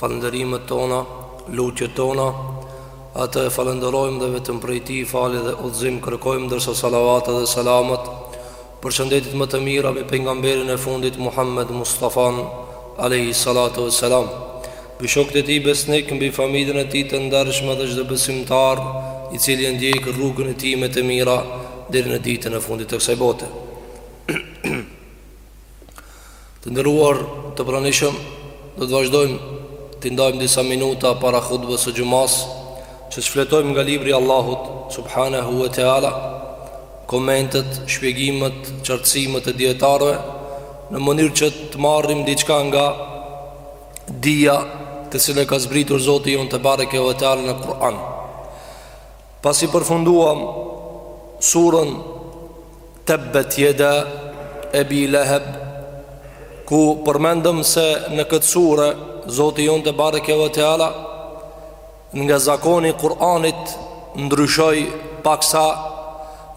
Falënderimet tona, lutjet tona, atë e falënderojmë dhe vetëm prej tij falje dhe udhëzim kërkojmë ndërsa salavatet dhe selamet përshëndetjet më të mira mbi pejgamberin e fundit Muhammed Mustafa alejhi salatu ve selam. Mbi shokët e tij besnikë mbi familjen e tij të ndershme dhe çdo besimtar i cili e ndjek rrugën e tij me të mira deri në ditën e fundit të kësaj bote. Të nderuar të pranishëm Do të vazhdojmë t'i ndajmë disa minuta para hutbes së xhumasë Që të shfletojmë nga libri i Allahut Subhanehu ve Teala Komentet, shpjegimet, qartësimet e dijetarëve Në mënyrë që të marrim diçka nga Dija të cilën e ka zbritur Zoti jonë tebareke ve teala në Kur'an Pasi përfunduam surën Tebbet jeda Ebi Leheb Ku përmendëm se në këtë sure Zoti jonë tebareke ve teala Nga zakoni i Kur'anit ndryshoi paksa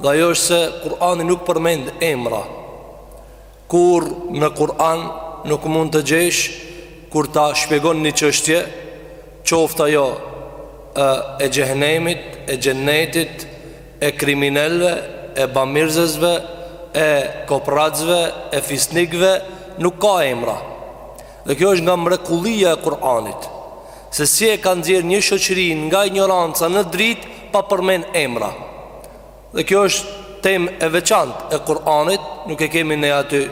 Dhe ajo është se Kur'ani nuk përmend emra Kurrë në Kur'an nuk mund të gjesh kur ta shpjegon një çështje, qoftë ajo e e xhehenemit, e xhennetit, e kriminelëve, e bamirësve, e koprracëve, e fisnikëve, nuk ka emra. Dhe kjo është nga mrekullia e Kur'anit, se si e ka nxjerrë një shoqëri nga injoranca në dritë pa përmen emra. Dhe kjo është temë e veçantë e Kur'anit, nuk e kemi ne aty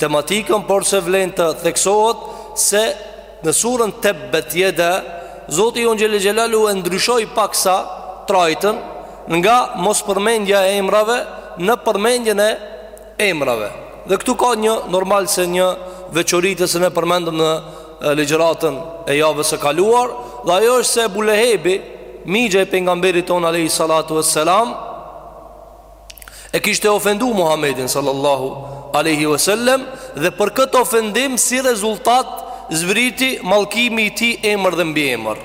tematikën, por se vlen të theksohet se në surën Tebbet jeda Zoti jonë xhel-le xhelaluhu e ndryshoi paksa trajtën nga mospërmendja e emrave në përmendjen e emrave. Dhe këtu ka një normal se një veçori të cilën e përmendëm në ligjëratën e javës së kaluar dhe ajo është se Ebu Lehebi, migja i pejgamberit tonë alayhi salatu vesselam, e kishte ofendu Muhamedin sallallahu alaihi wasallam dhe për këtë ofendim si rezultat zbriti mallkimi i tij emër dhe mbiemër.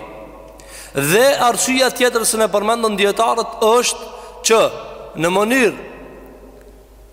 Dhe arsyeja tjetër të cilën e përmendën dijetarët është që në mënyrë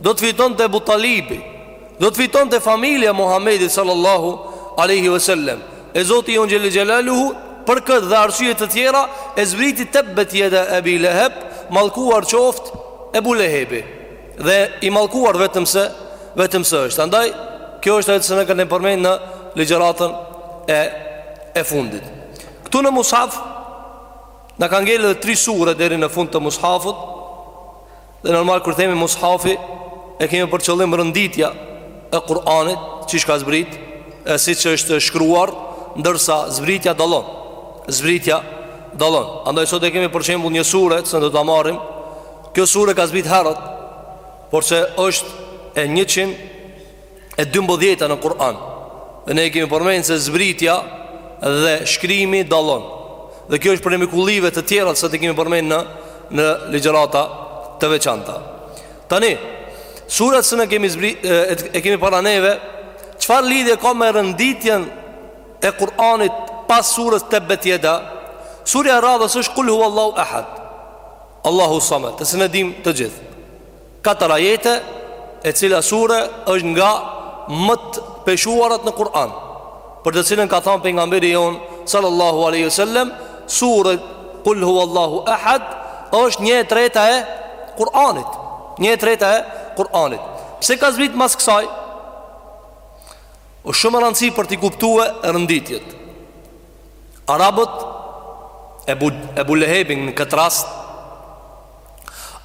Do të fitonte Ebu Talibi. Do të fitonte familja e Muhamedit sallallahu alaihi wasallam. E Zoti jonë xhel-le xhelaluhu për këtë dhe arsye të tjera e zbriti tebbet jeda Ebi Leheb, mallkuar qoftë Ebu Lehebi. Dhe i mallkuar vetëm se vetëm se është. Andaj kjo është ajo që ne kemi përmen në ligjëratën e e fundit. Këtu në Mushaf na kanë ngelë edhe tri sure deri në fund të Mushafit. Dhe normal kur themi mushafi e kemi për qëllim renditja e Kur'anit, siç ka zbrit, e siç është shkruar, ndërsa zbritja dallon. Zbritja dallon. Andaj sot e kemi për shembull një sure që do ta marrim. Kjo sure ka zbrit herët, por se është e 100 e dymbëdhjeta në Kur'an Dhe ne e kemi përmen se zbritja dhe shkrimi dallon Dhe kjo është prej mrekullive të tjera që i kemi përmen në, në ligjërata të veçanta Tani, surja që ne kemi zbrit, e, e kemi para neve Çfarë lidhje ka me renditjen e Kur'anit pas surës Tebbet jeda Surja e radhës është Kul huwallahu ehad Allahu samed, që ne e dimë të gjithë Katër ajete e cila sure është nga më të peshuarat në Kur'an, për të cilën ka thënë pejgamberi jonë sallallahu alaihi wasallam, sura Kul huwallahu ahad është 1/3 e Kur'anit, 1/3 e Kur'anit. Pse ka zbrit mas kësaj? O shumë me rëndësi për t'i kuptue renditjet Arabët Ebu, Ebu Lehebin në këtë rast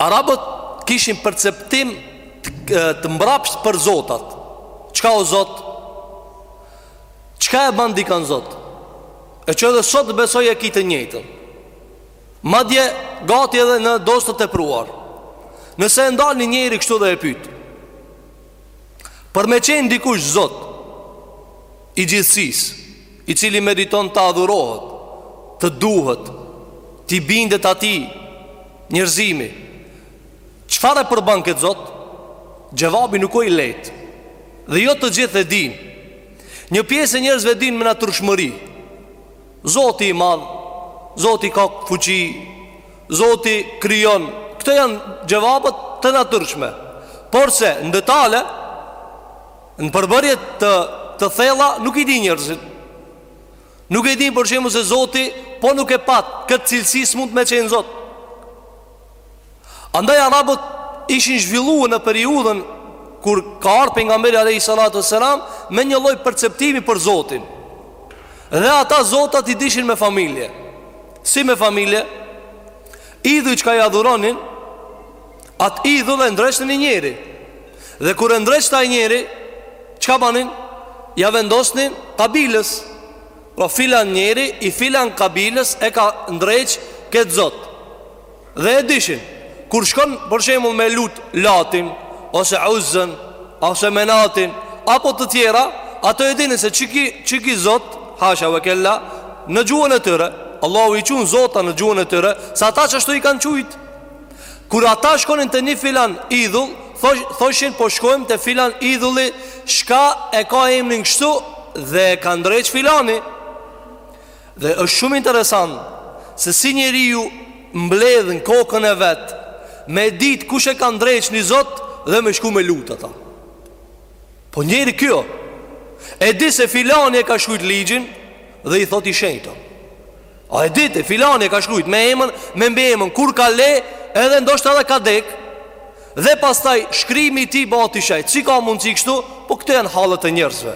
Arabët kishin perceptim të mbrapshtë për zotat Çka o zot? Çka e ban dikan zot? E që edhe sot besoj e ki të njëtën Madje gati edhe në dozë të tepruar Nëse e ndal një njeri kështu dhe e pyt Për me qenë dikush zot I gjithësisë I cili meriton të adhurohet Të duhet T'i bindet atij Njerëzimi Çfarë e përban këtë zot Xhevabi nuk o i lehtë Dhe jo të gjithë e dinë Një pjesë e njerëzve dinë me natyrshmëri Zoti i madh Zoti ka fuqi Zoti krijon Këto janë xhevape të natyrshme Porse në detale Në përbërje të, të thella Nuk i dinë njerëzit Nuk e dinë për shembull se Zoti Po nuk e pat Këtë cilësi s'mund me qenë Zot Andaj arabët ishin zhvillu në periudhën Kur ka ardh pejgamberi alejhi salatu we selam Me një lloj perceptimi për Zotin Dhe ata Zotat i dishin me familje Si me familje Idhujt çka i adhuronin Atë idhull e ndreqte një njeri Dhe kur e ndreqte aj njeri Çka banin? Ia vendosnin kabiles Pra filan njeri i filan kabiles E ka ndreq këtë zot Dhe e dishin, kur shkon për shembull me lut Latin ose Uzzën ose Menatin apo të tjera, ato e dinin se çiki çiki Zot, hasha ve kella, në gjuhën e tyre, Allahu i qun zota në gjuhën e tyre, se ata qashtu i kanë qujt. Kur ata shkonin te një filan idhull, thosh, thoshin po shkojmë te filan idhulli, shka e ka emrin kështu dhe e ka ndreq filani. Dhe është shumë interesant se si njeriu mbledh në kokën e vet me ditë kush e ka ndreq një zot dhe me shku me lutë ata. Po njeri kjo, e di se filani e ka shkrujt ligjin dhe i thotë i shenjtë o. A e di ti, filani e ka shkrujt me emën, me mbiemën, kur ka le edhe ndoshta edhe ka dekë, dhe pastaj shkrimi i tij bahet i shenjtë. Si ka mundësi kështu, po këto janë hallet e njerëzve.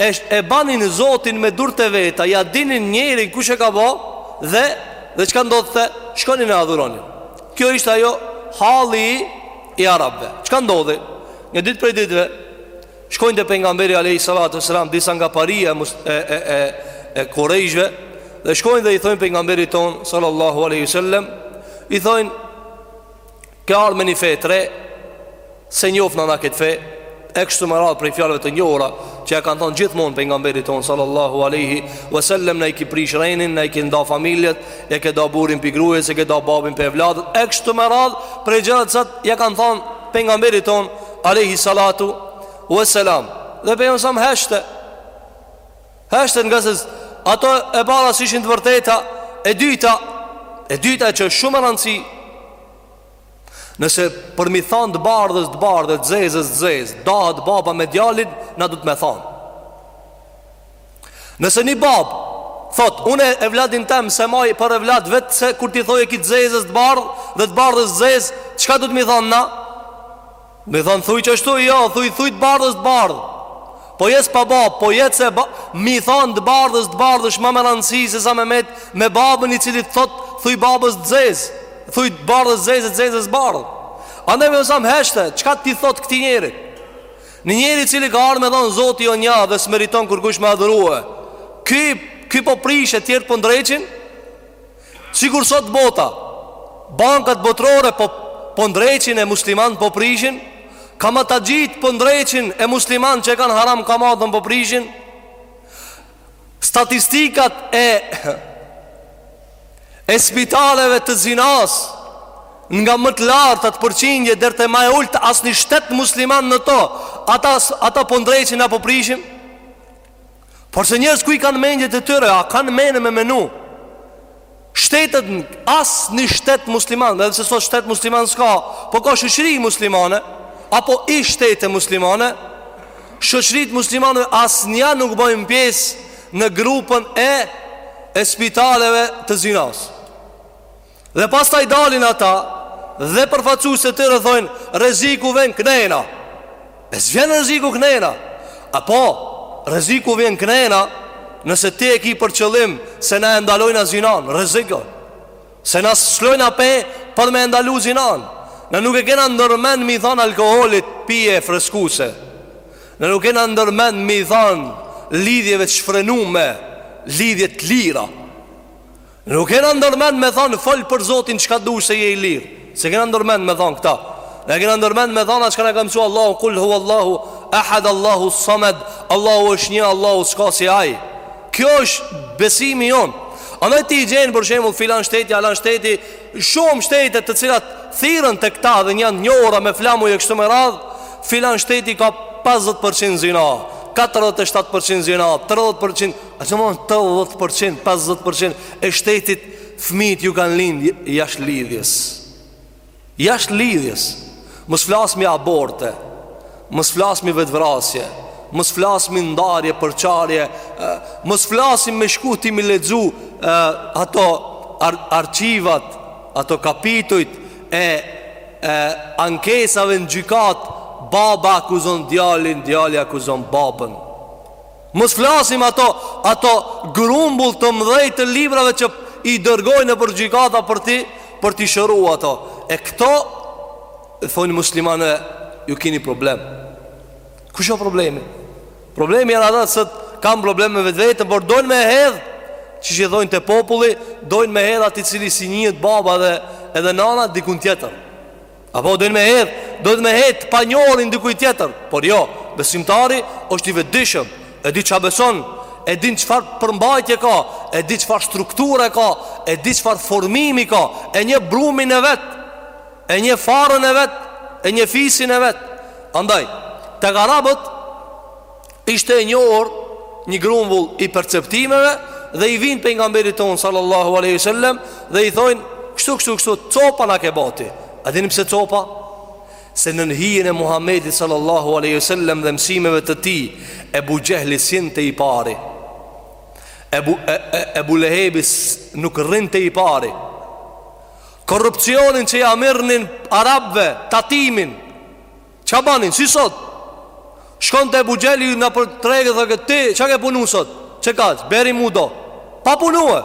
E, e banin zotin me durt e veta Ja dinin njerin kush e ka bo Dhe dhe çka ndodhte Shkonin e adhuronin Kjo ishte ajo halli i Arabve Çka ndodhi Një ditë prej ditëve Shkojnë te pejgamberi alejhi salatu vesselam Disa nga paria e, e, e, e, e kurejshve Dhe shkojnë dhe i thojnë pejgamberit tonë Sallallahu aleyhi sallem I thojnë Ke ardhë me një fe të re S'e njofim na këtë fe E kështu me radhë prej fjalëve të njohura Që ja kanë thonë gjithmonë pejgamberit tonë Sallallahu aleyhi Vesellem na i ki prish rininë Na i ki nda familjet E ke da burrin prej grues E ke da babën prej evladët E kështu me radhë prej gjërat cilat Ja kanë thonë pejgamberit tonë Aleyhi salatu Vesellam Dhe pejgamberi alejhi selam heshte Heshte ngase ato e para s'ishin të vërteta E dyta E dyta e që është shumë me rëndësi Nëse për me i thanë të bardhës të bardhë e të zezës të zezë Dahet baba me djalin Na duhet me thanë Nëse një babë Thotë, unë evladin tem s'e maj për evlad veç se kur t'i thojë e ki të zezës të bardhë dhe të bardhës zezë, çka duhet me i thonë na? Me i thanë thuj qashtu jo Thuj thuj të bardhës të bardhë Po jet pa babë Po jet se me i thanë të bardhës të bardhë është ma me rëndësi Se sa me met Me babën i cili thotë Thuj babës të zez Thuj të bardhës zezë e të zezës bardhë Andaj pejgamberi alejhi selam heshte Çka t'i thotë këtij njeri Një njeri i cili ka ardh me thonë Zoti o nja dhe s'meriton kërkush me adhurue Ky, ky po prish e tjerët po ndreqin Sikur sot bota, bankat botërore po po ndreqin e muslimanët po prishin, kamataxhitë po ndreqin e muslimanët që e kanë haram kamatën po prishin. Statistikat e e spitaleve të zinas nga më të lartat përqindje deri te më e ulët asnjë shtet musliman në to, ata ata po ndreqin apo prishin? Por se njerëz ku i kanë mendjet e tyre, a kanë men me menu? Shtetet as një shtet musliman, edhe se sot shtet musliman s'ka, po ka shoqëri muslimane, apo i shtete muslimane, shoqëritë muslimane asnja nuk bojnë pjesë në grupën e, e spitaleve të zinasë. Dhe pastaj dalin ata Dhe përfaqësuesit e tyre thojnë Rreziku vjen ke na E s'vjen rreziku ke na A po Rreziku vjen ke na Nëse ti e ki për qëllim Se na e ndalojna zinanë Rreziko Se na s'lshojna pe Për me e ndalu zinanë Na nuk e kena ndërmend me i thanë alkoholit Pije freskuse Na nuk e kena ndërmend me i thanë Lidhjeve të shfrenume Lidhje të lira Nuk kena ndërmend me thanë fol për Zotin çka dush se je i lirë. S'e kena ndërmend me thanë këta. Ne kena ndërmend me thanë çka na ka mësuar Allahu kul hu Allahu ahad Allahu samad Allahu është një Allahu s'ka si ai. Kjo është besimi jonë. Andaj ti i gjen për shembull filan shteti, alan shteti, shumë shtete të cilat thirren tek ta dhe janë njohura me flamuj e kështu me radhë, filan shteti ka 50% zina, 47% zina, 30% A që mon të dhetë përqind, pesëdhetë përqind E shtetit fmijtë ju kanë lindë Jashtë lidhjes Jashtë lidhjes Mos flasmi aborte Mos flasmi vetëvrasje Mos flasmi ndarje, përçarje Mos flasim me shku ti me i lexu e, Ato ar arqivat Ato kapitujt E, e ankesave në gjykatë Baba akuzon djalin, djali akuzon babën Mos flasim ato, ato grumbull të mdhej të librave që i dërgojnë nëpër gjykata për t'i, për t'i shëru ato. E këta thonë muslimanë, ju kini problem. Kush o problemi? Problemi janë ata se e kanë problem me vetveten, por dojnë me hedhë, që i thojnë te populli, dojnë me hedhë atë cili s'i njihet baba dhe edhe nana, dikun tjetër. Apo dojnë me hedh, dojnë me hedh të panjohurin dikuj tjetër. Por jo, besimtari është i vedishëm, e di ça beson, e din çfarë përmbajtje ka, e di çfarë strukture ka, e di çfarë formimi ka, e njeh brumin e vet, e njeh farën e vet, e njeh fisin e vet. Andaj, tek arabët Ishte e njohur një grumbull i perceptimeve dhe i vijnë pejgamberit tonë sallallahu alaihi wasallam dhe i thojnë kështu kështu kështu copa na ke ba ti. A dini pse copa? Se nën hijen e Muhamedit sallallahu alaihi wasallam dhe mësimeve të tij, Ebu Xhehli s'rrinte i pari. Ebu e, e, Ebu Lehebi nuk rrinte i pari. Korrupsionin që ja merrnin arabëve, tatimin Ça banin, si sot Shkonte Ebu Xhehli nëpër tregje Dhe këtë ti, ça ke punu sot Çka ke, bjeri mu do Pa punue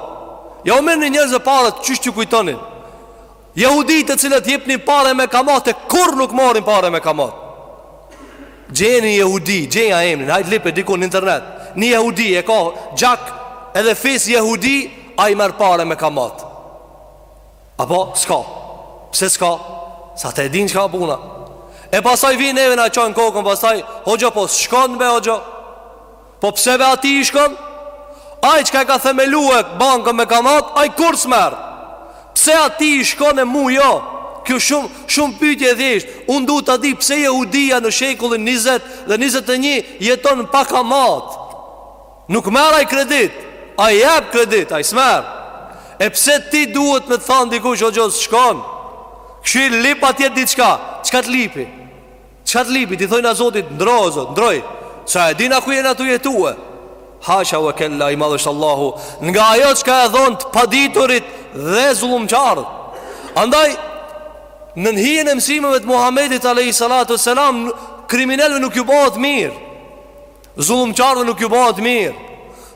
Jau mirrnin njerëzve paret Qysh që kujtonin Jehuditë të cilët jepnin pare me kamat E kurrë nuk marrin pare me kamat Gjeni jehudi Gjeja emnin Hajt lipe diku në internet Një jehudi e ka gjak Edhe fis jehudi Ai merr pare me kamat Apo s'ka Pse s'ka Sa ta din çka puna E pasaj vinë neve na çajnë kokën Pasaj Hoxha po s'shkon be hoxha Po pse be atij i shkon Ai çka e ka themelue bankën me kamat Ai kurrë s'merr Pse atij i shkon e mu jo Kjo shumë shumë pytje e thjeshtë Unë du ta di pse jehudia në shekullin 20 Dhe 21 jeton pa kamat Nuk merr ai kredit Ai jep kredit, ai s'merr E pse ti duhet me të thanë dikush o hoxhë s'shkon Kështu i lip atje diçka Çka të lipi Çka të lipi, ti thojna Zotit ndrro o Zot, ndrroj Ça e dina ku jena tu jetue Hasha ue kella i madhështë Allahu Nga ajo çka e thonë të paditurit dhe zullumqarët Andaj Nën hijen e mësimeve të Muhammedit a.s. Kriminelve nuk ju bëhet mirë Zullumqarëve nuk ju bëhet mirë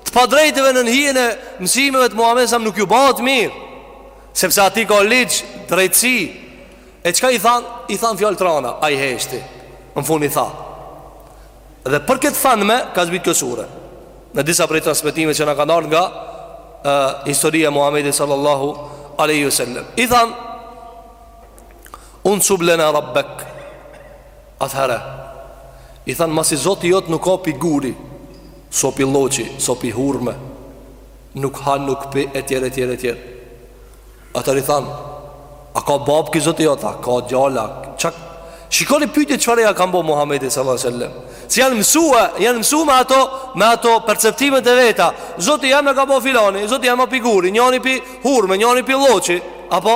Të padrejtëve nën hijen e mësimeve të Muhammedit a.s. nuk ju bëhet mirë Sepse aty ka ligj, drejtësi E çka i thanë? I thanë fjalë të rana, ai heshti Në fund i tha Dhe për këtë thanme, ka zbrit kjo sure Në disa prej transmetimeve që na kanë ardhë nga historia e Muhammedit sallallahu aleyhi wasallam I thanë Unsub lena rabbek Atëherë, i thanë, masi zoti jot nuk a pi guri, s'o pi lloçi, s'o pi hurme, nuk ha, nuk pi, e tjere, e tjere, e tjere. Atëherë i thanë, a ka babë ky zoti jot, a ka djalë a çikë, shikoni pyetje çfarë ja kanë bo Muhammedit sallallahu sallam, si janë mësua, janë mësua me ato, me ato perceptimet e veta, zoti jam e ka bo filani, zoti jam a pi guri, njani pi hurme, njani pi lloçi, apo,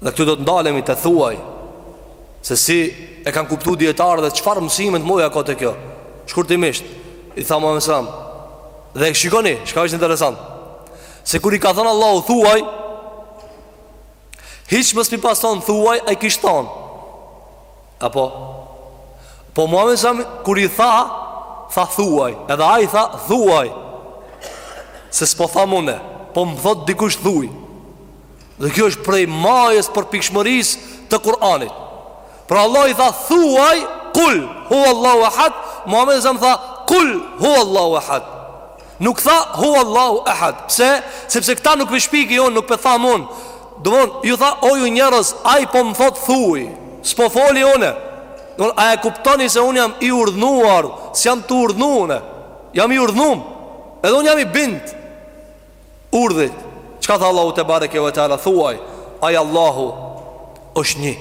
Dhe këtu do të ndalemi te thuaj Se si e kanë kuptu dijetarët dhe çfarë mësime të mëdhaja ka te kjo Shkurtimisht I tha Muhammed a.s. Dhe e shikoni, çka është interesant Se kur i ka thënë Allahu thuaj Hiç mos me pas thonë thuaj Ai kish thonë Apo Po Muhammed a.s. kur i tha Tha thuaj Edhe ai tha thuaj Se s'po tham unë Po më thotë dikush thuj Dhe kjo është prej majës së përpikshmërisë të Kur'anit Pra Allahu i tha thuaj Kull hu Allahu ahad Muhammedi a.s. tha Kull hu Allahu ahad Nuk tha hu Allahu ahad Pse? Sepse këta nuk po e shpiki unë Nuk po e tham unë Domethënë, ju tha o ju njerëz Ai po më thot thuj S'po foli une Domethënë, a e kuptoni se unë jam i urdhnuar S'jam tu urdhnu une Jam i urdhnum Edhe unë jam i bind Urdhit, çka tha Allahu tebareke ve teala thuaj, ai Allahu është një.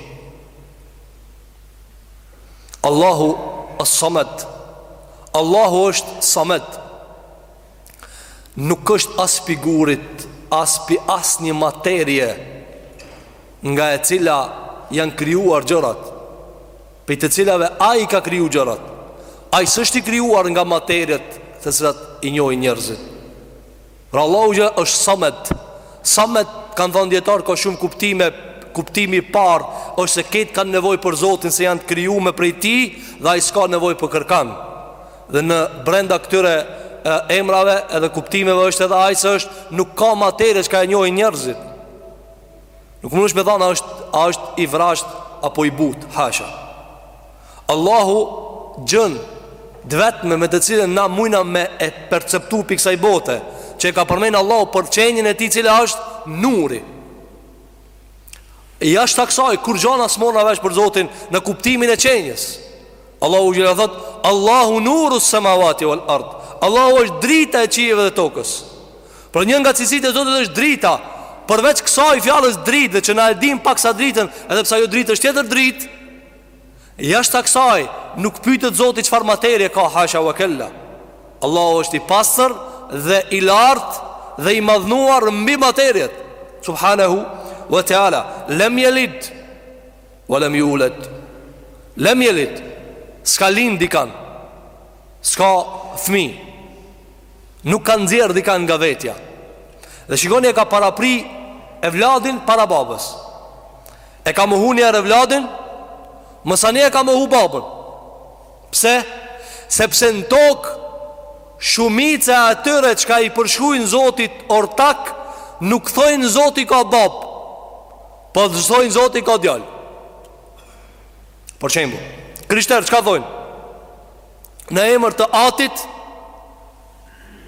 Allahu as-Samad. Allahu është Samad. Nuk është as pi gurit, as pi as një materie nga e cila janë krijuar gjërat. prej të cilave Ai i ka kriju gjërat. Ai s'është i krijuar nga materiet të cilat i njohin njerëzit. Pra Allahu xh.sh. është Samed. Samed kanë thënë dietar ka shumë kuptime. Kuptimi i parë është se krejt kanë nevojë për Zotin se janë të krijuar prej Tij dhe ai s'ka nevojë për kërkan. Dhe në brenda këtyre e, emrave edhe kuptimeve është edhe ai se është nuk ka materie çka e njohin njerëzit. Nuk mundesh me than a është, a është i vrasht apo i but, hasha Allahu gjën e vetme me të cilën na mujna me e perceptu pi kësaj bote Që e ka përmen Allahu për qenjën e tij cila është nuri Jashta ksaj, kurgja na s'marrna vesh për Zotin në kuptimin e qenjës Allahu xh.sh. thot Allahu nuru semavati vel erd Allahu është drita e qiejve dhe tokës Pra një nga cilësitë e Zotit është drita. Përveç kësaj fjalës dritë dhe që na e dimë paksa dritën, edhe pse ajo dritë është tjetër dritë, jashta kësaj nuk pyetet Zoti çfarë materie ka hasha wa kella. Allahu është i pastër dhe i lartë dhe i madhnuar mbi materiet. Subhanahu wa taala. Lam yalid wa lam yulad. Lam yalid. S'ka lind dikan. S'ka fëmijë. Nuk ka nxjerr dikan nga vetja. Dhe shikoni e ka parapri evladin para babës. E ka mohu njëherë evladin, masanej e ka mohu babën. Pse? Sepse në tokë shumica e atyre çka i përshkruajnë Zotit ortak nuk thojnë Zoti ka bab. Po thojnë Zoti ka djalë. Për shembull, krishterë çka thojnë? në emër të Atit, të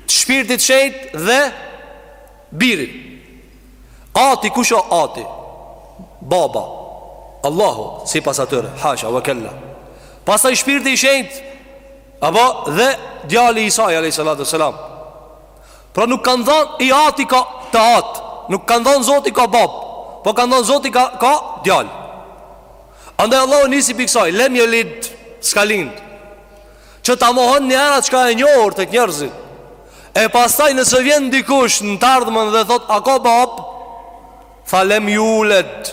Shpirtit Shejt dhe Birit. Ati kush o Ati? Baba. Allahu, sipas atyre, hasha wa kalla. Pastaj Shpirti i Shejt apo dhe djali Isai alayhi salatu wa selam. Pra nuk kanë thonë i Ati ka të At, nuk kanë thonë Zoti ka bab, po kanë thonë Zoti ka ka djalë. Andaj Allahu e nisi pi kësaj, lem jelid, s'ka lind. Që ta mohon njëherë çka e njohur tek njerëzit. E pastaj nëse vjen dikush në të ardhmen dhe thotë a ka bab? Tha lem juled.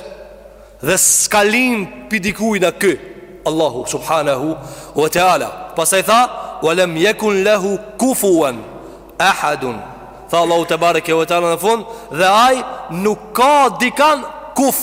Dhe s'ka lind pi dikujna ky. Allahu subhanahu wa taala. Pastaj tha wa lam yakun lahu kufuwan ahad. Tha Allahu tebareke ve teala në fund dhe ai nuk ka dikan kuf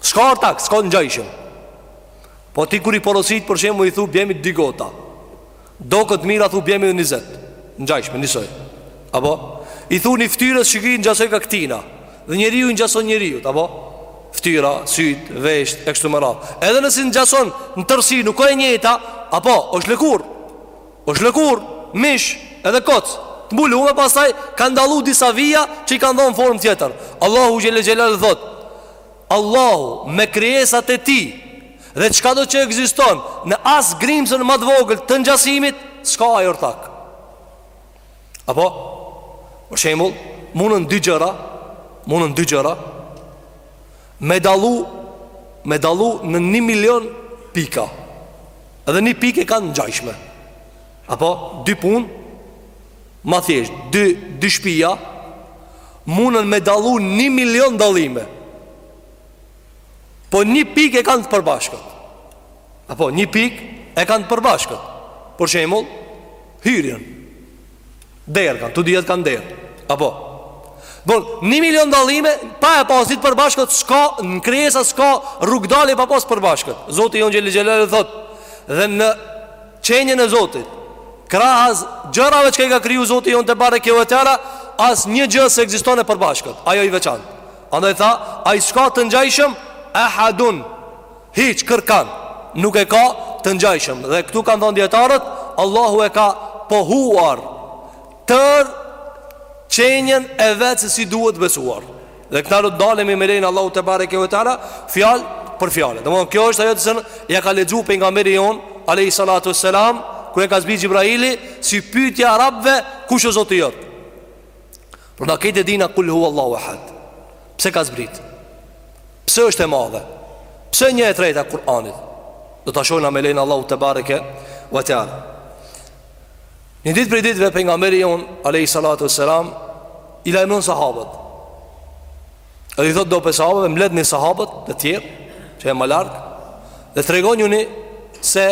S'ka ortak, s'ka ngjajshëm Po ti kur i porosit për shembull i thu bjemi dy gota Do t'mira thu bjemi njëzet Ngjajshme, njësoj Apo I thu një ftyrë shiko i ngjasoj ka këtina Dhe njeriu i ngjason njeriut Apo Ftyra, syt, vesht, e kështu me radhë Edhe nëse i ngjason në tërsi nuk o e njëjta Apo, është lëkur është lëkur, mish, edhe koc Të mbulume pastaj kanë dallu disa vija Që i kanë dhonë formë tjetër Allahu xhele xhelaluhu thotë Allahu me krijesat e Tij dhe çkado që ekziston në as grimcën më të vogël të ngjasimit, s'ka ai ortak. Apo, për shembull, munën dy gjëra, munën dy gjëra me dallu me dallu në 1 milion pika. Edhe një pikë e kanë ngjajshme. Apo dy punë Ma thjesht, dy, dy shpija Munën me dallu një milion dallime Po një pikë e kanë të përbashkët Apo një pikë e kanë të përbashkët Për shembull Hyrjen Derë kanë, të dyjat kanë derë Apo Bon, një milion dallime Pa e pas ni t'përbashkët S'ka në krijesa, s'ka rrugdalje pa pas përbashkët Zoti jonë xhele xhelaluhu thotë Dhe në Qenien e Zotit Krahas gjërave çka i ka kriju Zoti jonë tebareke ue teala Asnjë gjë s'ekziston e përbashkët Ai o i veçantë Andaj tha Ai s'ka të ngjajshëm Ehadun Hiç kërkan Nuk e ka të ngjajshëm Dhe këtu kanë thonë dijetarët Allahu e ka pohuar Tërë Qenien e vet se si duhet besuar Dhe këtu do të ndalemi me lejen e Allahut tebareke ue teala Fjalë për fjale Domethonë kjo është ajo të cilën Ja ka lexu Pejgamberi jonë Alejhi salatu selam Kur e ka zbrit Xhibrili Si pytja e arabve Kush o Zoti jot Po na krejt e dina Kul hu Allahu ehad Pse ka zbrit Pse është e madhe Pse një e trejta e Kur'anit Do ta shohna me lejen e Allahut tebareke ue teala Një ditë prej ditëve Pejgamberi jonë Alejhi salatu ue selam I lajmëron sahabët Edhe i thotë do prej sahabëve Mbledhni sahabët e tjerë Që janë ma larg Dhe të regon një një se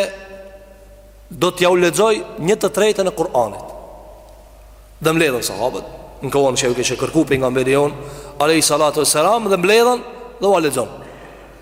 Do t'jau lexoj një të trejtën e Kur'anit Dhe mbledhen sahabët Në kohën që ju kish kërku Pejgamberi jonë Alejhi salatu ue selam Dhe mbledhen dhe ua lexon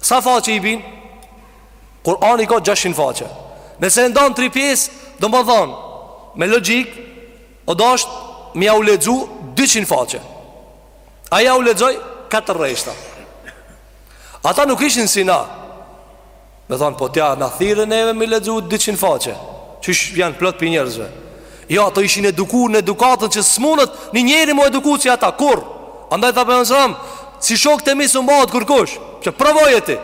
Sa faqe i bin? Kurani ka 600 faqe Nëse e ndan tri pjesë Domethonë Me logjikë U dasht Me jau lexu 200 faqe Ai jau lexoi 4 rreshta Ata nuk ishin si na Me thonë po ti a Na thirre neve me i lexu 200 faqe Qysh janë plot prej njerëzve Jo, ata ishin eduku në edukatën që s'munet një njeri m'u eduku si ata kurrë. Andaj tha Pejgamberi alejhi selam, si shokët e mi s'mun bëhet kërkush, qe provoje ti.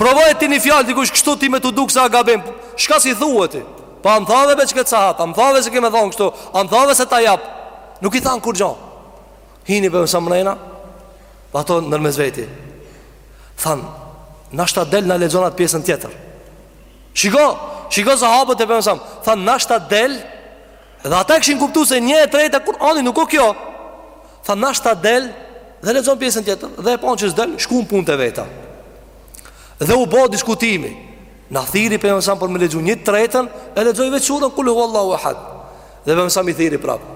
Provoje ti një fjalë dikush kështu ty me t'u dukë se a gabim, shka s'i thue ti? Pa po, a m'thave be që këtë sahat, a m'thave se ke me thonë kështu, a m'thave se ta jap. Nuk i thanë kurgjo. Hini Pejgamberi alejhi selam mrena, po ata nërmjet veti. Thanë, nashta del na lexon atë pjesën tjetër. Shiko, shiko sahabët e Pejgamberit alejhi selam Tha nashta del Dhe ata kishin kuptu se një e trejta e Kur'anit nuk o kjo Tha nashta del Dhe lexon pjesën tjetër Dhe e panë që s'del Shkun në punë të veta Dhe u bo diskutimi Na thirri Pejgamberi alejhi selam për me lexu një të trejtën E lexoi veç surën Kul hu Allahu ehad Dhe Pejgamberi alejhi selam i thirri prap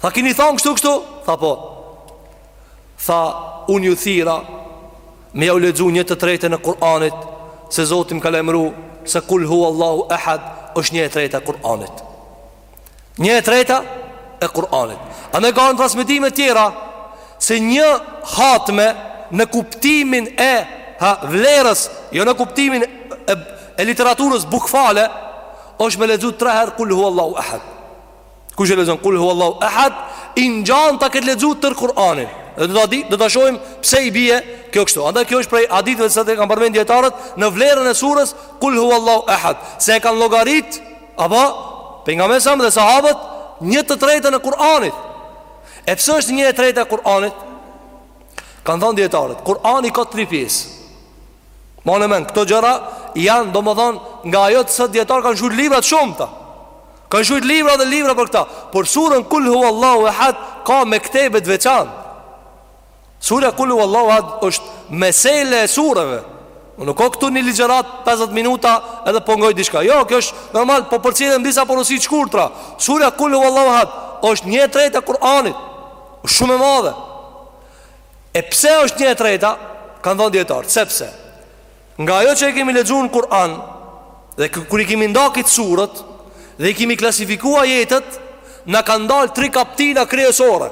Tha kini thonë kështu kështu Tha po Tha, Unë ju thirra me jau lexu një të tretën e Kur'anit, se Zoti më ka lajmëru se kul hu Allahu ehad është një e treta e Kur'anit. Një e treta e Kur'anit. Andaj ka në transmetime tjera se një hatme në kuptimin e ha, vlerës, jo në kuptimin e, e literaturës bukfale, është me lexu tre herë kul hu Allahu ehad. Kush e lexon kul huwallahu ahad, i ngjan ta ketë lexuar tërë Kur'anin. Dhe do ta di, do ta shohim pse i bie kjo kështu. Andaj kjo është prej haditheve të cilat kanë përmend dijetarët në vlerën e surës kul huwallahu ahad, se e kanë llogarit apo pejgamberi alejhi selam dhe sahabët një të tretën e Kur'anit. E pse është një e treta e Kur'anit? Kanë thënë dijetarët, Kur'ani ka tri pjesë. Mani në men, këto gjëra janë, domethonë, nga ajo të cilat dijetarët kanë shkru libra të shumta. Kanë shkrujt libra dhe libra për këta Për suren Kul huvallahu ehad Ka me këtë vet veçant Surja Kul huvallahu ehad është mesele e sureve nuk o këtu një ligjëratë 50 minuta edhe po ngoj diçka Jo, kjo është normal po përcjellim disa porosi të shkurtra Surja Kul huvallahu ehad është një e treta e Kur'anit është shumë e madhe E pse është një e treta Kanë thënë dijetarët Sepse Nga ajo që e kemi lexuar në Kur'an dhe kur i kemi nda këto suret dhe i kemi klasifikuar ajetet, na kanë dalë tri kaptina kryesore.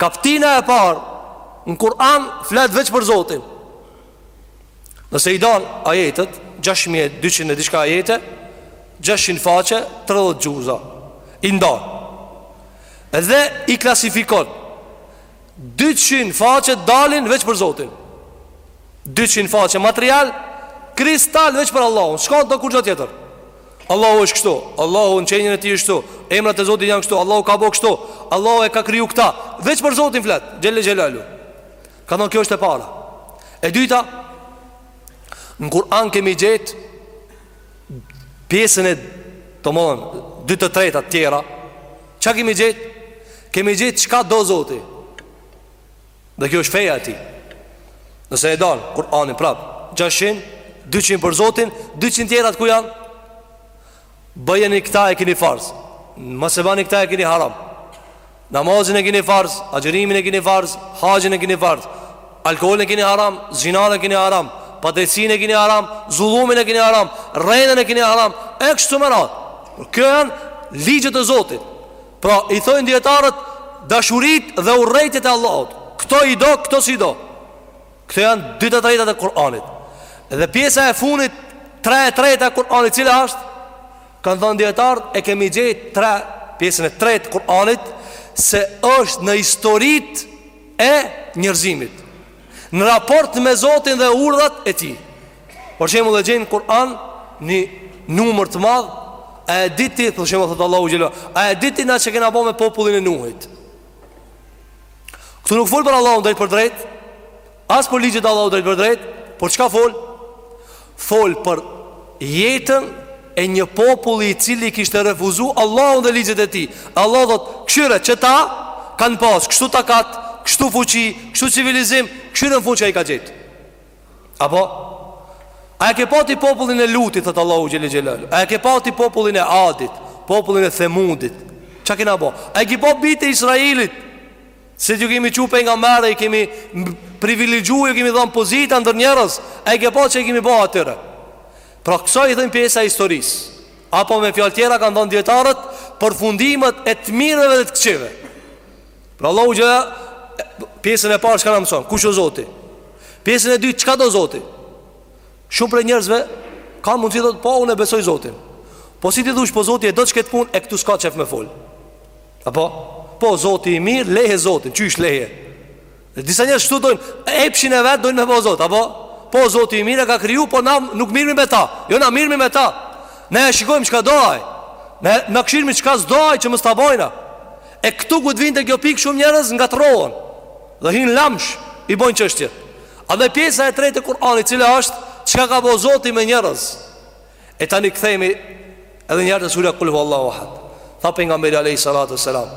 Kaptina e parë në Kur'an flet veç për Zotin. Nëse i dan ajetet 6200 e diçka ajete, 600 faqe, 30 xhuza. I ndan. Dhe i klasifikon. 200 faqe dalin veç për Zotin 200 faqe material Kristal veç për Allahun S'ka do kurgjo tjetër Allahu është kështu Allahu në qenien e tij është kështu Emrat e Zotit janë kështu Allahu ka bo kështu Allahu e ka kriju këta Veç për Zotin flet xhelle xhelaluhu Ka thonë kjo është e para E dyta Në Kur'an kemi gjetë pjesën e domethonë dy të tretat tjera çka kemi gjet kemi gjet çka do Zoti dhe kjo është feja e tij nëse e dan Kur'anin prap 600 200 për Zotin 200 tjerat ku janë bajeni këta e keni farz mos e bani këta e keni haram Namazin e kini farz, agjerimin e kini farz, haxhin e kini farz Alkoholin e kini haram, zinan e kini haram Padrejtësinë e kini haram, zullumin e kini haram Rrenën e kini haram, e kështu me radhë Kjo janë ligjet e Zotit Pra i thojnë dijetarët dashuritë dhe urrejtjet e Allahut Këto i do, këto s'i do Këto janë dy të tretat e Kur'anit Dhe pjesa e funit, tre e treta e Kur'anit, cila ashtë? Kanë thënë dijetarët e kemi gjetë tre Pjesën e tretë të Kur'anit Se është në historitë e njerëzimit Në raport me Zotin dhe urdhrat e tij Për shembull e gjen në Kur'an Një numër të madh A e di ti, për shembull thotë Allahu xhel A e di ti na ça kena bo me popullin e Nuhit Këtu nuk fol për Allahun drejtpërdrejt As për ligjet e Allahut drejtpërdrejt Por çka fol? Fol për jetën e një populli i cili kishte refuzu Allahun dhe ligjet e tij Allahu thotë, kqyre këta kanë pas Kështu takat, kështu fuqi, kështu civilizim Kqyre në fund ça i ka gjetë Apo? A e ke pa ti popullin e Lutit, thotë Allahu xhelle xhelaluhu A e ke pa ti popullin e Adit, popullin e Themudit Ça kena bo? A i ke pa ti bijtë e Israilit Se ju kemi çu pejgamber, i kemi privilegju, i kemi dhënë pozita ndër njerëz, e ke pa çka i kemi bo atyre. Pra kësaj i thonë pjesa e historisë, apo me fjalë tjera kanë thënë dijetarët, përfundimet e të mirëve dhe të këqijve. Pra Allahu xh.sh., pjesën e parë çka na mëson, kush o zoti? Pjesën e dytë, çka do zoti? Shumë prej njerëzve, ka mund që thotë, po, unë e besoj zotin. Po si t'i thush, po zoti e do qët punë, e këtu s'ka qef me folë. Apo, po zoti i mirë, lehe zotin, qysh lehe. Dhe disa njerëz këtu dojnë, epshin e vet dojnë me bo zot, apo? Po zoti i mirë e ka kriju, po na nuk mirëmi me ta. Jo na mirëmi me ta. Ne e shikojmë çka do ai. Ne na kqyrmi çka s'do ai që mos ta bojna. E këtu kur të vin te kjo pikë shumë njerëz ngatërrohen. Dhe hin lamsh i bojnë çështjen. A dhe pjesa e tretë e Kur'anit, cila është çka ka bo Zoti me njerëz? E tani kthehemi edhe një herë te sura Kul huwallahu ahad. Tha pejgamberi alayhi salatu selam.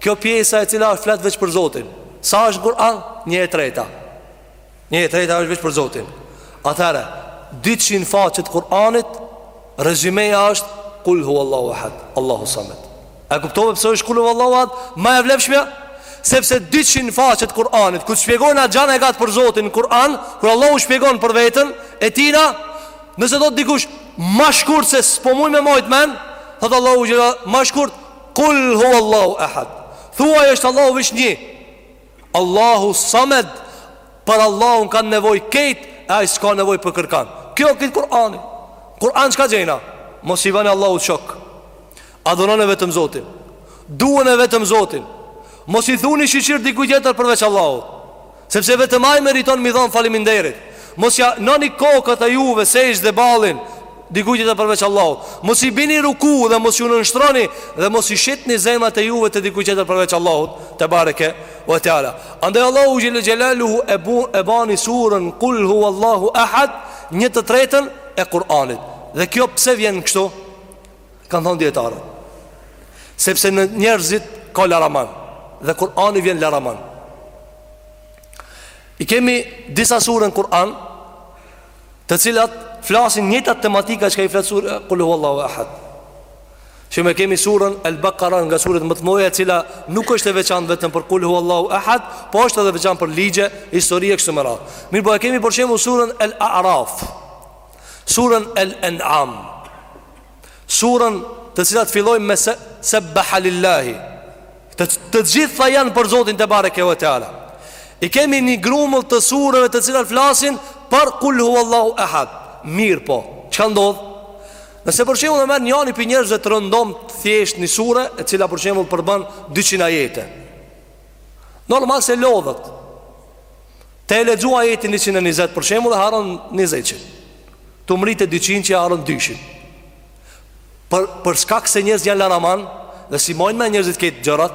Kjo pjesa e cila është flet veç për Zotin. Sa është n'Kur'an? 1/3. 1/3 është veç për Zotin. Atëherë 200 faqe të Kur'anit rezymeja është Kul huwallahu ahad, Allahu samad. A kuptove pse është Kul huwallahu ahad? Ma e vlefshmja sepse 200 faqe të Kur'anit ku shpjegon gjan e gat për Zotin n'Kur'an, kur Allahu shpjegon për veten e tina Nëse do dikush ma shkurt se s'po muj me majtë n'men Thotë Allahu xh.sh. ma shkurt Kul hu Allahu ehad Thuaj është Allahu veç një Allahu samed Për Allahun kanë nevoj krejt E ai s'ka nevoj për kërkan Kjo krejt Kur'ani n'Kur'an çka gjejna Mos i veni Allahut shok Adhurone vetëm Zotin Dune vetëm Zotin Mos i thuni shyqyr dikuj tjetër përveç Allahut Sepse vetëm ai meriton m'i thonë faliminderit Mos ja noni kokat e juve sexhde ballin dikuj tjetër përveç Allahut Mos i bëni ruku dhe mos ju nënshtroni Dhe mos i shitni zemrat e juve te dikush tjetër përveç Allahut tebareke ve teala Andaj Allahu xhele xhelaluhu e, bu, e bani surën Kul hu Allahu ahad Një të tretën e Kur'anit Dhe kjo pse vjen kështu? kanë thënë dijetarët. Sepse në njerëzit ka laramani dhe Kur'ani vjen laraman. I kemi disa sure në Kur'an të cilat flasin njëjtat tematika çka i flet surja Qul huwallahu ahad. Për shembull e kemi surën El Bakara nga surët më të mëdha e cila nuk është e veçantë vetëm për Qul huwallahu ahad, por është edhe veçantë për ligje, histori e kështu me radhë. Mirëpo e kemi për shembull surën El A'raf. Surën El En'am. Suret të cilat fillojnë me se Sebbaha lillahi. Të, të gjitha janë për Zotin te bareke ve teala. I kemi një grumull të sureve të cilat flasin për kul huwallahu ahad. Mirëpo. Çka ndodh? Nëse për shembull e merr njani prej njerëzve të rëndom thjesht një sure e cila për shembull përban 200 ajete. Normal se lodhët Tu e lexu ajetin 120 për shembull dhe harron 20. Tu mritë 200 që harron 200. Për për shkak se njerëzit janë laraman dhe s'i majnë men njerëzit krejt gjërat,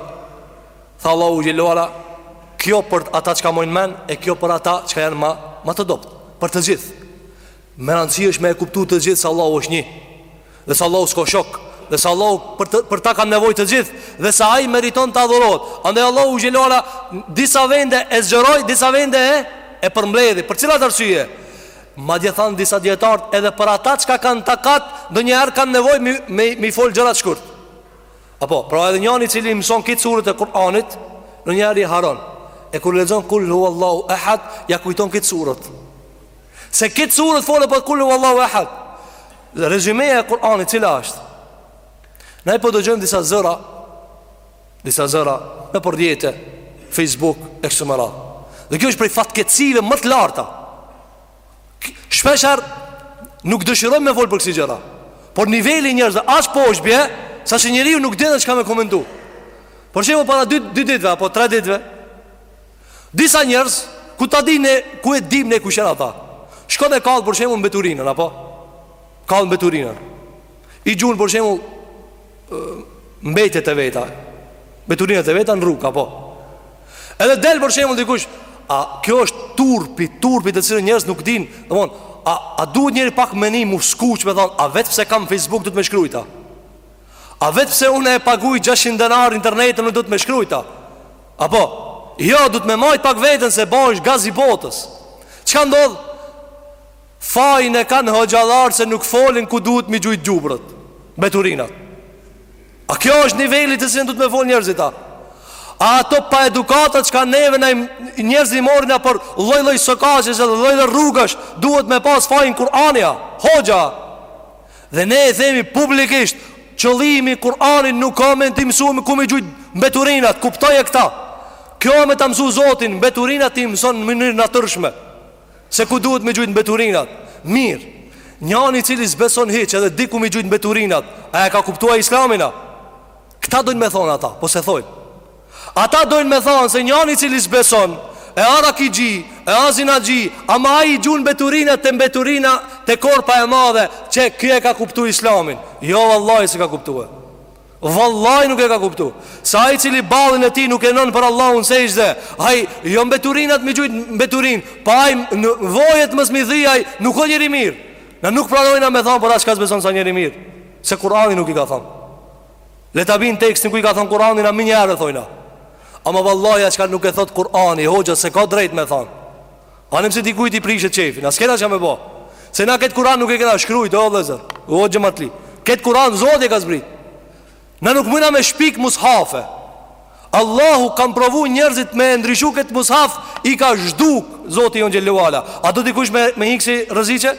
tha Allahu xhel-le, kjo për ata çka majnë men e kjo për ata çka janë ma ma të dobët, për të gjithë. Me rëndësi është me e kuptu të gjithë se Allahu është një Dhe se Allahu s'ka shok Dhe se Allahu për, të, për ta kanë nevoj të gjithë Dhe se ai meriton të adhurohet Andaj Allahu xhel-le disa vende e zgjeroi Disa vende e, e përmbledhi Për cilat arsye Madje thanë disa dijetarë edhe për ata çka kanë takat Ndonjëherë kanë nevojë m'i, m'i, m'i fol gjërat shkurt Apo, pra edhe njani i cili mëson krejt suret e Kur'anit Ndonjëherë i harron E kur lexon kul huve Allahu ehad Ia kujton krejt suret Se krejt suret folin për kul huve Allahu ehad Rezymeja e Kur'anit cila është Na po dëgjojmë disa zëra Disa zëra Nëpër rrjete Facebook e kështu me radhë Dhe kjo është prej fatkeqësive më të larta Shpeshherë Nuk dëshirojmë me fol për kësi gjëra Por niveli i njerëzve ashtu po bje Saqë njeriu nuk di as çka me komentu Për shembull para 2 ditve apo 3 ditve Disa njerëz, ku ta di ne, ku e dimë ne kush janë ata? Shkon e kall për shembull mbeturinën apo kall mbeturinën. I gjun për shembull mbetjet e veta. Mbeturinat e veta në rrugë apo. Edhe del për shembull dikush, a kjo është turpi, turpi të cilën njerëz nuk dinë, domthon A, a duhet njëri pak mënjë m'u skuq me thanë A veç pse kam Facebook duhet me shkrujta A veç pse unë e paguj 600 denar internetin nuk duhet me shkrujta Apo, jo, duhet me majt pak vetën se bohesh gaz i botës Çka ndodh? Fajin e kanë hoxhallarët se nuk folin ku duhet m'i gjujt gjubrat Mbeturinat A kjo është niveli të cilin duhet me fol njerëzit a? A ato paedukatat çka neve në njerëzit i morin nëpër lloj-lloj sokaqesh edhe lloj-lloj rrugësh Duhet me pas fajin Kur'ani a hoxha Dhe ne e themi publikisht Qëllimin Kur'ani nuk ka me t'i mësu ku m'i gjujt mbeturinat Kuptoje këta Ky o me ta mësu zotin mbeturinat ti i mëson në mënyrë natyrshme Se ku duhet m'i gjujt mbeturinat Mirë Njani i cili s'beson hiç edhe di ku m'i gjujt mbeturinat A e ka kuptu ai islamin a Këta dojnë me thonë ata Po se thojnë Ata dojnë me thanë se njani i cili s'beson e â rakixhi e â zinaxhi ama ai i gjun mbeturina te mbeturina te korpa e madhe qe ky e ka kuptu islamin jo vallahi s'e ka kuptu e vallahi nuk e ka kuptu se ai i cili ballin e tij nuk e non për Allahun n'sexhde ai jo mbeturinat m'i gjujt mbeturin pa ai në vojet mës mi dhi ai nuk o njeri mir na nuk pranojna me thanë për atë çka s'beson se â njeri mir se kurani nuk i ka thanë Le ta bin tekstin ku i ka thon Kur'ani na menjëherë e thojna. Ama vallahi çka nuk e thot Kur'ani, hoxha se ka drejt me thon. A e pse dikujt i prishet çefi, na skena çka me bo. Se na kët Kur'an nuk e kena shkruajt o vëllazër. O xhamatli. Kët Kur'an Zoti e ka zbrit. Na nuk mujna me shpik mushafe. Allahu kan provu njerëzit me ndryshu këtë mushaf i ka zhduk Zoti i jonë. A do dikush me me iks rreziqe?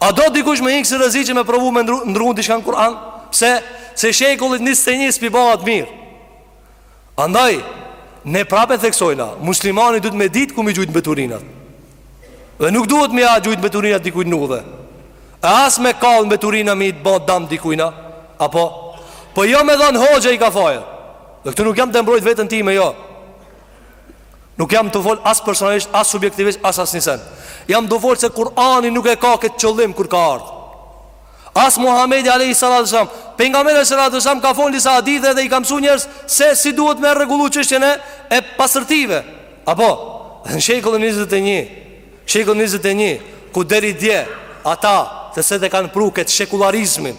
A do dikush me iks rreziqe me provu me ndru, ndru diçka në Kur'an? Pse? Se shekullit njëzetenjë s'po i bahet mirë. Andaj, ne prape theksojna, muslimani duhet me ditë ku m'i gjujtë mbeturinat. Dhe nuk duhet me ia gjujtë mbeturinat dikujt në udhë. E as me kalë mbeturina me i ba dam dikujna. Apo? Po jo me thanë hoxha i ka fajet. Dhe këtu nuk jam tu mbrojt veten time jo. Nuk jam tu folë as personalisht, as subjektivisht, as asnjë sen Jam tu folë se Kurani nuk e ka këtë qëllim kur ka ardhë As Muhammedi a.s. Pejgamberi s.a.s. ka folë disa hadithe dhe i ka msu njerëz Se si duhet me rregullu çështjen e pastërtive Apo, në shekullin 21 Shekullin 21 Ku deri dje, ata që sot e kanë pru këtë sekularizmin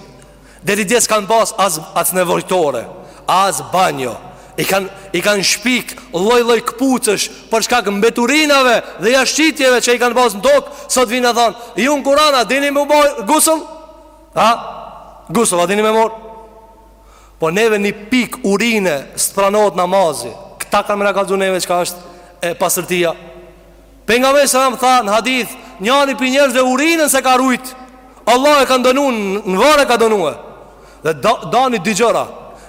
Deri dje s'kanë pas as as nevojtore, as banjo. I kanë i kanë shpik lloj-lloj këpucësh për shkak mbeturinave dhe jashtëqitjeve që i kanë pas në tokë, sot vijnë e thonë, "Ju në Kur'an a dini me marr gusl?" Ha? Gusl a dini me marr? Po neve një pikë urine s'na pranohet namazi. Këta kanë me na kallxu neve çka është pastërtia. Pejgamberi alejhi selam tha në hadith, Njani pi njerëzve urinën s'e ka rujt, Allahu e ka dënu në varr e ka dënu. Dhe da, dani dy gjëra.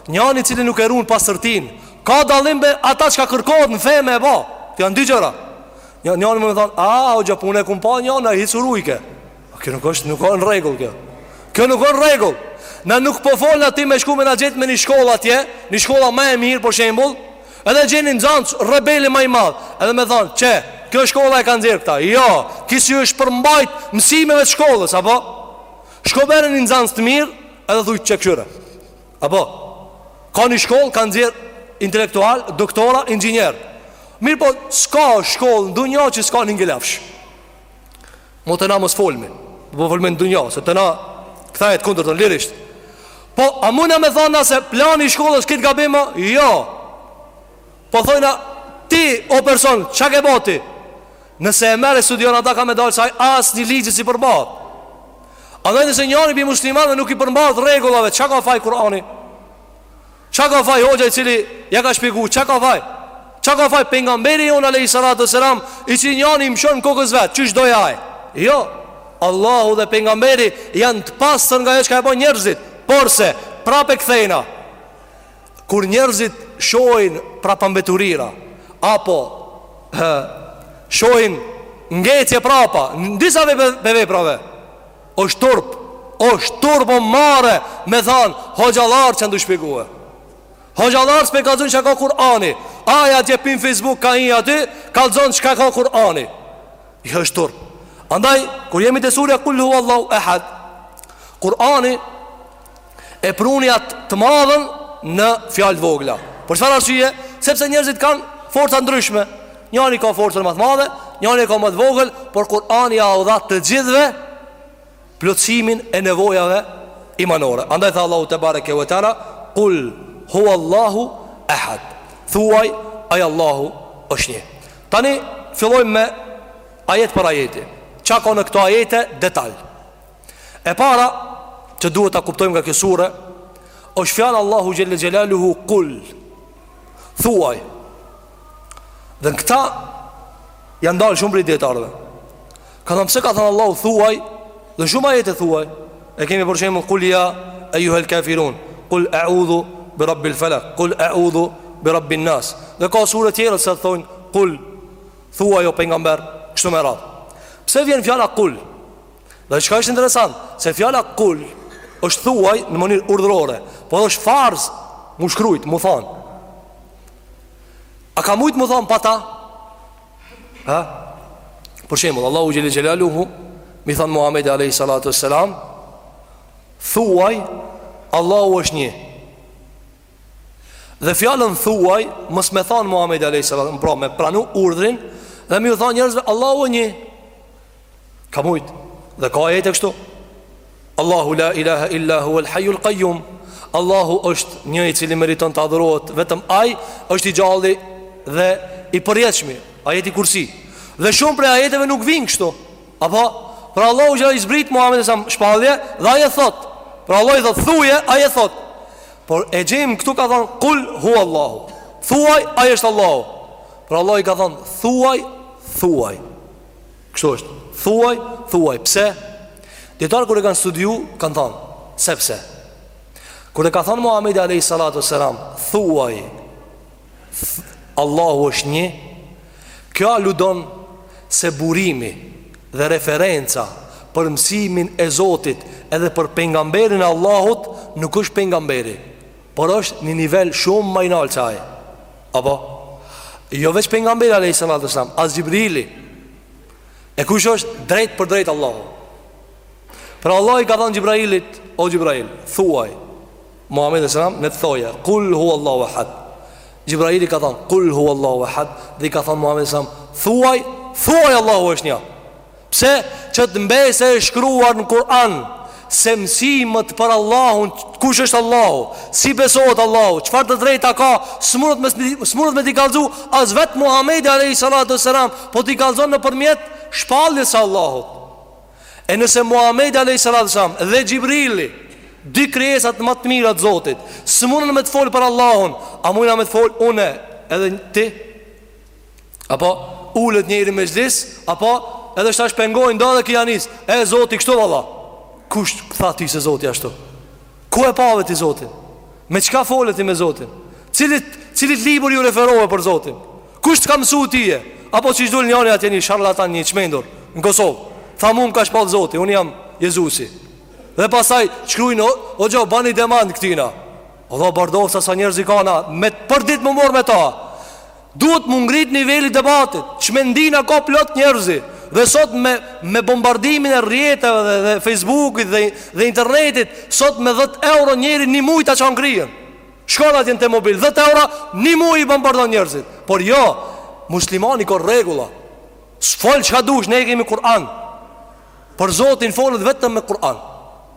Njani cili nuk e ruan pastërtinë, ka dallim me ata çka kërkohet në fe me e ba. Këto janë dy gjëra. Njani mun me thon, "A, hoxha po unë e kum pa njanin hiç s'u rujke." Po kjo nuk është, nuk është në rregull kjo. Kjo nuk është në rregull. Na nuk po folna ti me shku me na gjet me një shkollë atje, një shkolla më e mirë për shembull, edhe gjen ni nxanc rebeli më i madh, edhe me thon, "Çe, kjo shkolla e ka nxjerr këta." Jo, ky s'ju është përmbajt mësimeve të shkollës, apo? Shko bjere një nxanc të mirë, edhe thuj çe kqyre. Apo? Ka një shkollë ka nxjerr intelektual, doktora, inxhinier. Mirëpo, s'ka shkollë, në dunja që s'ka një ngelafsh. Mo te na mos folmi Po folmi në dunja Se te na kthehet e kundërta lirisht Po a muna me thona se plani i shkollës ki gabime Jo Po thojna Ti o person Qa ke ba ti Nëse e merr e studion ata ka me dalë Se aj asnjë ligji s'i përmbahet Andaj nëse njani bi musliman dhe nuk i përmbahet rregullave Qa ka faj Kurani Ça ka faj hoxha i cili ja ka shpjegu Ça ka faj Ça ka faj pejgamberi jonë alejhi salatu ve selam I cili njani i mshon kokës vetë Qysh do aj Jo Allahu dhe pejgamberi janë të pastër nga ajo çka e bo njerëzit Porse prapë kthehna Kur njerëzit shohin prapambeturira Apo Shohin ngecje prapa Në disa vep veprave Oshtë turp Oshtë turp o marre Me than Hoxhallarët që s'un shpjegu e Hoxhallarët s'po kallzun çka ka Kurani Aj atje n' Facebook ka hi aty Kallzon çka ka Kurani Jo është turp Andaj, kur jemi te surja Kul hu Allahu Ehad Kurani e pruni atë të madhen në fjalë të vogla. Për çfarë arsye? Sepse njerëzit kanë forca ndryshme. Njoni ka forcën ma të madhe, njoni ka ma të vogël, por Kur'ani ja u dha të gjithëve plotësimin e nevojave imanore. Andaj tha Allahu tebareke ve teala, "Kul huwa Allahu ahad." Thuaj, "Ai Allahu është një." Tani fillojmë me ajet për ajeti. Çka ka në këto ajete detaj? E para që duhet ta kuptojmë nga kjo sure është fjala e Allahut xhelle xhelaluhu kul. Thuaj. Dhe në këta janë ndal shumë prej dijetarëve. Kan than pse ka than Allahu thuaj dhe shumë ajete thuaj. E kemi për shembull kul ya ayyuhal kafirun. Kul a'udhu bi rabbil falaq. Kul a'udhu bi rabbin nas. Dhe ka sure tjera që thonë kul thuaj o pejgamber, kështu me radhë. Pse vjen fjala kul? Dhe çka është interesant, se fjala kul është thuaj në mënyrë urdhërore, por është farz m'u shkrujt, m'u than. A ka mujt m'u than pa ta? Ha? Për shembull, Allahu xhelle xhelaluhu m'i than Muhamedit alayhi salatu wassalam, thuaj Allahu është një. Dhe fjalën thuaj, mos me than Muhamedi alayhi salatu, pra me pranu urdhrin dhe me ju than njerëzve Allahu është një. Ka mujt Dhe ka ajete kështu Allahu la ilaha illa hu el hajju el kajjum Allahu është një i cili meriton të adhurohet Vetëm aj është i gjalli dhe i përjetëshmi Ajeti kursi Dhe shumë prej ajeteve nuk vijnë kështu Apo Pra Allahu xhelle i zbret Muhammedit a.s. shpallje Dhe aj e thot Pra Allahu i thot thuje aj e thot Por e gjejmë këtu ka thanë Kul hu Allahu Thuaj aj është Allahu Pra Allahu i ka thanë Thuaj Thuaj Kështu është. Thuaj, thuaj, pse? Dijetarët kur e kanë studiu, kanë thanë, sepse kur e ka thanë Muhamedi alejhi salatu ue selam, thuaj Allahu është një. Kjo aludon se burimi dhe referenca për mësimin e Zotit edhe për pejgamberin e Allahut nuk është pejgamberi, por është një nivel shumë ma i nalt se ai. Apo, jo veç pejgamberi alejhi salatu selam, as Xhibrili, e kush është drejtpërdrejt Allahu. Pra Allahu i ka thonë Xhibrailit, o Xhibrail, thuaj Muhammedit alejhi selam, me të thojë, kul hu Allahu ehad. Xhibraili i ka thonë, kul hu Allahu ehad, dhe i ka thonë Muhammedit alejhi selam, thuaj, thuaj Allahu është një. Pse që të mbes e shkruar në Kur'an Se mësimet për Allahun Kush është Allahu Si besohet Allahu Çfarë të drejta ka S'munet me t'i kalzu As vetë Muhammedi a.s. Po t'i kalzon nëpërmjet Shpalljes së Allahut E nëse Muhammedi a.s. Dhe Xhibrili Dy krijesat ma të mirat e Zotit S'munen me të folë për Allahun A mujna me të folë une Edhe ti Apo ulet njëri me zlis Apo edhe shtash pengojnë da dhe kja nis E zoti kështu vlla Kush të tha ty se zoti ashtu Ku e pave ti zotin Me çka fole ti me zotin Cilit, cilit libër iu referove për zotin Kush të ka mësu ty e Apo siç dul njëri atje një sharlatan një i çmendur Në Kosovë Tha mu më ka shpall zoti Unë jam Jezusi Dhe masanej shkrujnë o, o hoxhë bani demant këtina O dhe bardovë sa sa njerëz i kena Me të përditë m'u marrë me ta Duhet m'u ngrit niveli i debatit Çmendina ka plot njerëz Dhe sot me, me bombardimin e rrjeteve dhe, dhe Facebookit dhe, dhe internetit Sot me 10 euro njeri një muj ta çan kryen Shkon atje në T-Mobile 10 euro një muj i bombardon njerëzit Por jo, muslimani ka rregulla S'fol çka dush, ne e kemi Kur'an Për Zotin folet vetëm me Kur'an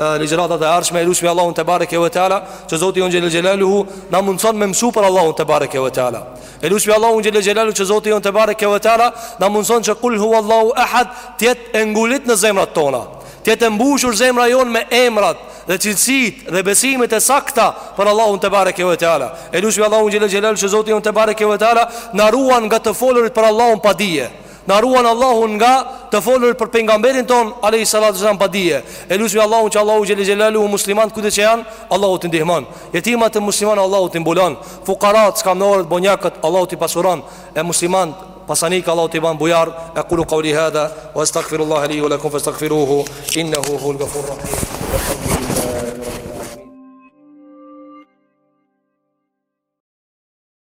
ligjëratat e ardhshme e lusmi Allahun tebareke ve teala që Zoti jonë xhele xhelaluhu na mundëson me mësu për Allahun tebareke ve teala e lusmi Allahun xhele xhelaluhu që Zoti jonë tebareke ve teala na mundëson që kul hu Allahu ehad të jetë e ngulit në zemrat tona të jetë e mbushur zemra jonë me emrat dhe cilësitë dhe besimet e sakta për Allahun tebareke ve teala e lusmi Allahun xhele xhelaluhu që Zoti jonë tebareke ve teala na ruan nga të folurit për Allahun pa dije Na ruan Allahu nga të folurit për pejgamberin tonë alejhi salatu wasalam pa dije. E lusmi Allahun që Allahu xhele xhelaluhu muslimanët kudo që janë, Allahu t'i ndihmon. Jetimat e muslimanëve Allahu t'i mbulon. Fukarat, skamnorët, bonjakët Allahu t'i pasuron. E muslimanët pasanikë Allahu t'i ban bujarë. Ekulu qouli hadha wa astaghfirullaha li wa lakum fastaghfiruhu innahu huwal ghafurur rahim.